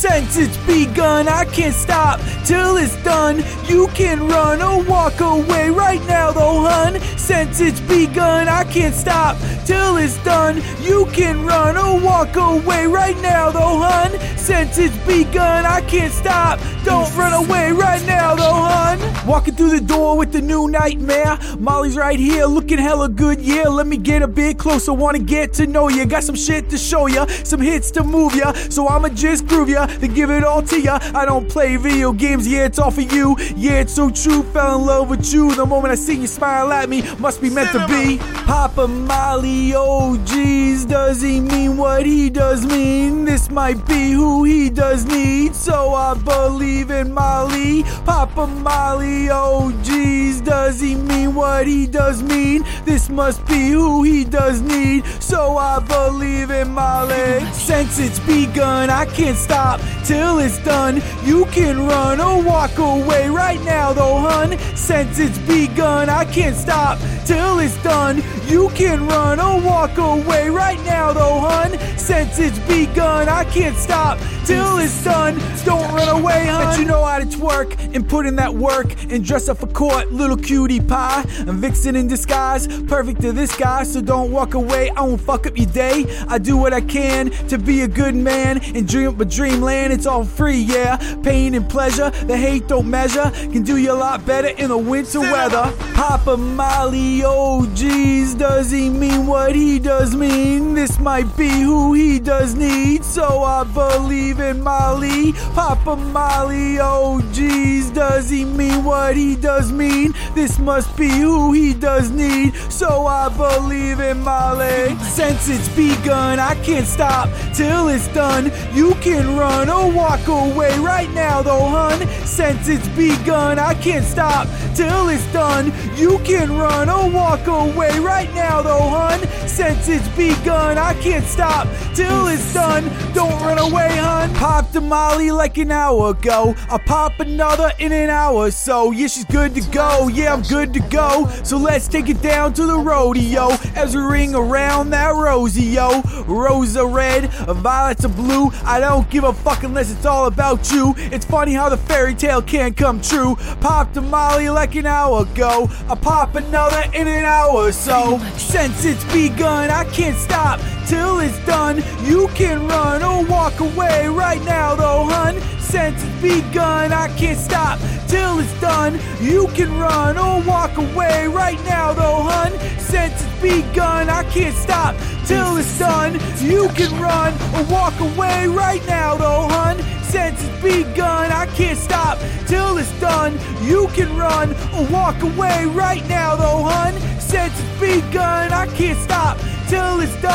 Since it's begun, I can't stop till it's done. You can run or walk away right now, though, hun. Since it's begun, I can't stop till it's done. You can run or walk away right now, though, hun. Since it's begun, I can't stop. Don't run away right now, though, hun. Walking through the door with the new nightmare. Molly's right here, looking hella good. Yeah, let me get a bit closer. Wanna get to know ya. Got some shit to show ya, some hits to move ya. So I'ma just groove ya, then give it all to ya. I don't play video games, yeah, it's all for you. Yeah, it's so true. Fell in love with you the moment I seen you smile at me. Must be meant to be. Papa Molly, oh geez, does he mean what he does mean? This might be who he does need. So I believe in Molly. Papa Molly, oh geez, does he mean what he does mean? This must be who he does need. So I believe in Molly. Since it's begun, I can't stop till it's done. You can run or walk away right now, though, hun. Since it's begun, I can't stop till it's done. You can run or walk away right now, though, hun. Since it's begun, I can't stop till it's done. Don't run away, hun. Bet you know how to twerk and put in that work and dress up for court, little cutie pie. I'm vixen in disguise, perfect to this guy, so don't walk away. I won't fuck up your day. I do what I can to be a good man and dream up a dreamland. It's all free, yeah. Pain and pleasure, the hate don't measure. Can do you a lot better in the winter weather. Papa Molly, oh geez, does he mean what he does mean? This might be who he does need, so I believe in Molly. Papa Molly, oh geez, does he mean what he does mean? This must be who he does need, so I believe in Molly. Since it's begun, I can't stop till it's done. You can run or walk away right now, though, hun. Since it's begun, I can't stop till it's done. You can run or walk away right now, though, hun. Since it's begun, I can't stop till it's done. Don't run away, hun. Popped a Molly like an hour ago. I'll pop another in an hour so. Yeah, she's good to go. Yeah, I'm good to go. So let's take it down to the rodeo as we ring around that rosy, yo. Rose are red, violets are blue. I don't give a fuck unless it's all about you. It's funny how the fairy tale can't come true. Popped a Molly like an hour ago. I pop another in an hour so. Since it's begun, I can't stop till it's done. You can run or walk away right now, though, hun. Since it's begun, I can't stop till it's done. You can run or walk away right now, though, hun. Since it's begun, I can't stop till it's done. You can run or walk away right now, though, hun. Since it's begun, I can't stop till it's done. You can run or walk away right now, though, hun. Since it's begun, I can't stop till it's done.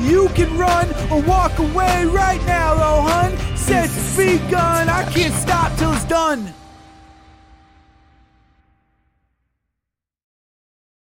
You can run or walk away right now, though, hun. It's begun, I can't stop till it's done.